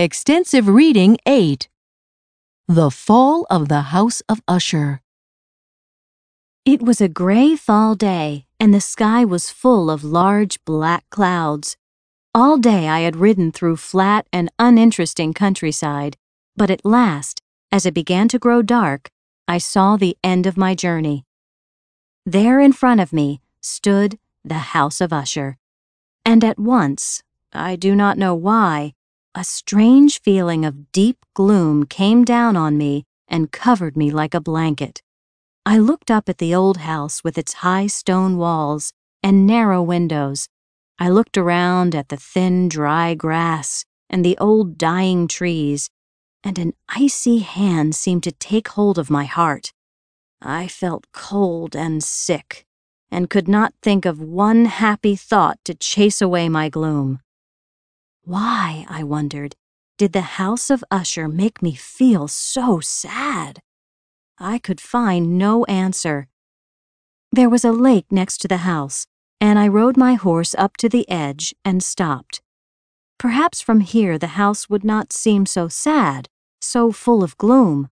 Extensive Reading 8 The Fall of the House of Usher. It was a gray fall day, and the sky was full of large black clouds. All day I had ridden through flat and uninteresting countryside, but at last, as it began to grow dark, I saw the end of my journey. There in front of me stood the House of Usher, and at once, I do not know why, a strange feeling of deep gloom came down on me and covered me like a blanket. I looked up at the old house with its high stone walls and narrow windows. I looked around at the thin, dry grass and the old dying trees, and an icy hand seemed to take hold of my heart. I felt cold and sick, and could not think of one happy thought to chase away my gloom. Why, I wondered, did the House of Usher make me feel so sad? I could find no answer. There was a lake next to the house, and I rode my horse up to the edge and stopped. Perhaps from here the house would not seem so sad, so full of gloom.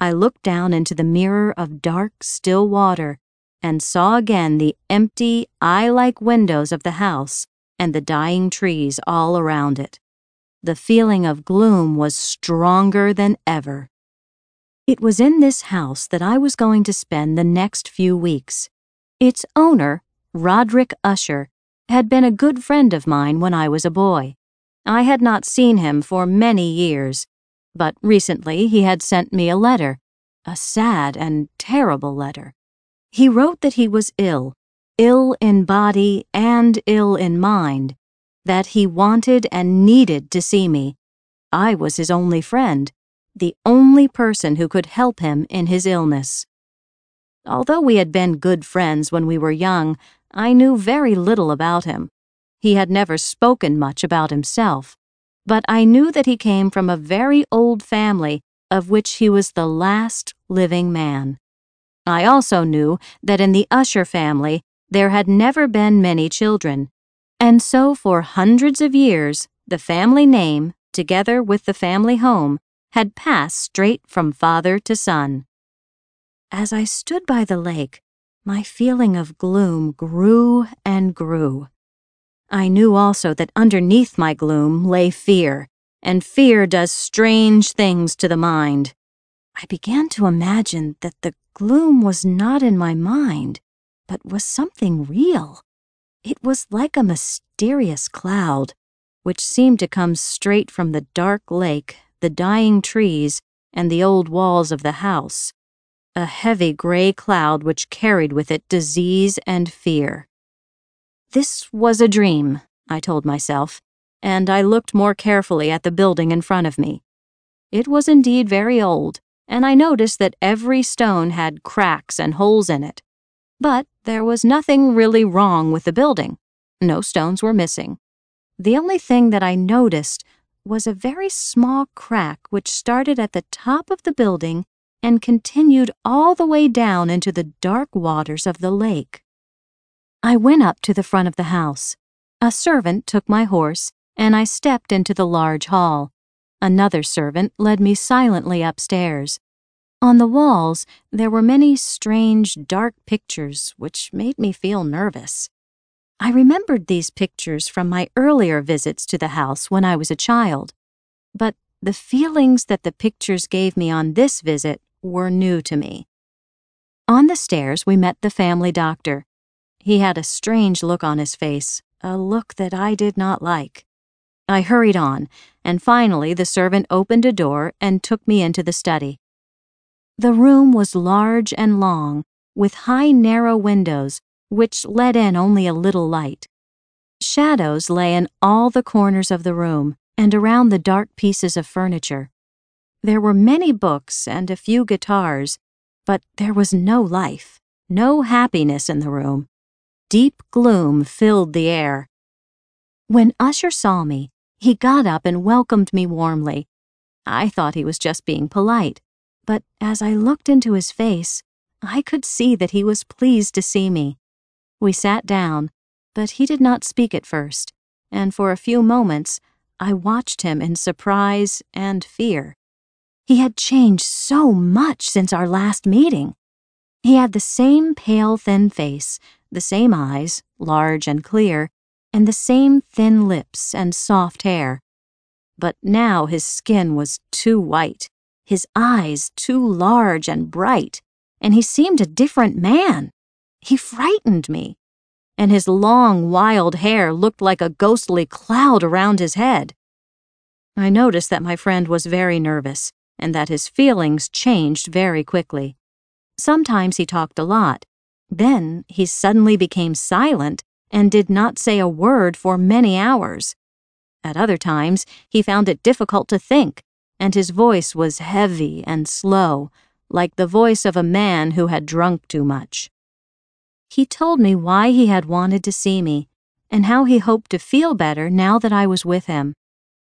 I looked down into the mirror of dark, still water and saw again the empty, eye like windows of the house and the dying trees all around it. The feeling of gloom was stronger than ever. It was in this house that I was going to spend the next few weeks. Its owner, Roderick Usher, had been a good friend of mine when I was a boy. I had not seen him for many years, but recently he had sent me a letter, a sad and terrible letter. He wrote that he was ill ill in body and ill in mind, that he wanted and needed to see me. I was his only friend, the only person who could help him in his illness. Although we had been good friends when we were young, I knew very little about him. He had never spoken much about himself, but I knew that he came from a very old family of which he was the last living man. I also knew that in the Usher family there had never been many children, and so for hundreds of years the family name, together with the family home, had passed straight from father to son. As I stood by the lake, my feeling of gloom grew and grew. I knew also that underneath my gloom lay fear, and fear does strange things to the mind. I began to imagine that the gloom was not in my mind, but was something real. It was like a mysterious cloud, which seemed to come straight from the dark lake, the dying trees, and the old walls of the house. A heavy gray cloud which carried with it disease and fear. This was a dream, I told myself, and I looked more carefully at the building in front of me. It was indeed very old, and I noticed that every stone had cracks and holes in it. But there was nothing really wrong with the building. No stones were missing. The only thing that I noticed was a very small crack which started at the top of the building and continued all the way down into the dark waters of the lake. I went up to the front of the house. A servant took my horse, and I stepped into the large hall. Another servant led me silently upstairs. On the walls, there were many strange, dark pictures which made me feel nervous. I remembered these pictures from my earlier visits to the house when I was a child, but the feelings that the pictures gave me on this visit were new to me. On the stairs, we met the family doctor. He had a strange look on his face, a look that I did not like. I hurried on, and finally the servant opened a door and took me into the study. The room was large and long, with high narrow windows, which let in only a little light. Shadows lay in all the corners of the room and around the dark pieces of furniture. There were many books and a few guitars, but there was no life, no happiness in the room. Deep gloom filled the air. When Usher saw me, he got up and welcomed me warmly. I thought he was just being polite but as I looked into his face, I could see that he was pleased to see me. We sat down, but he did not speak at first, and for a few moments I watched him in surprise and fear. He had changed so much since our last meeting. He had the same pale, thin face, the same eyes, large and clear, and the same thin lips and soft hair. But now his skin was too white, his eyes too large and bright, and he seemed a different man. He frightened me. And his long, wild hair looked like a ghostly cloud around his head. I noticed that my friend was very nervous and that his feelings changed very quickly. Sometimes he talked a lot. Then he suddenly became silent and did not say a word for many hours. At other times, he found it difficult to think, and his voice was heavy and slow, like the voice of a man who had drunk too much. He told me why he had wanted to see me, and how he hoped to feel better now that I was with him.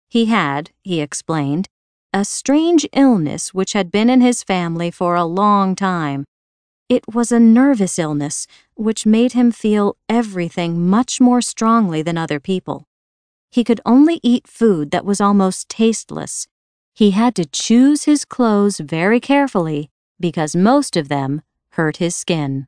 He had, he explained, a strange illness which had been in his family for a long time. It was a nervous illness which made him feel everything much more strongly than other people. He could only eat food that was almost tasteless. He had to choose his clothes very carefully because most of them hurt his skin.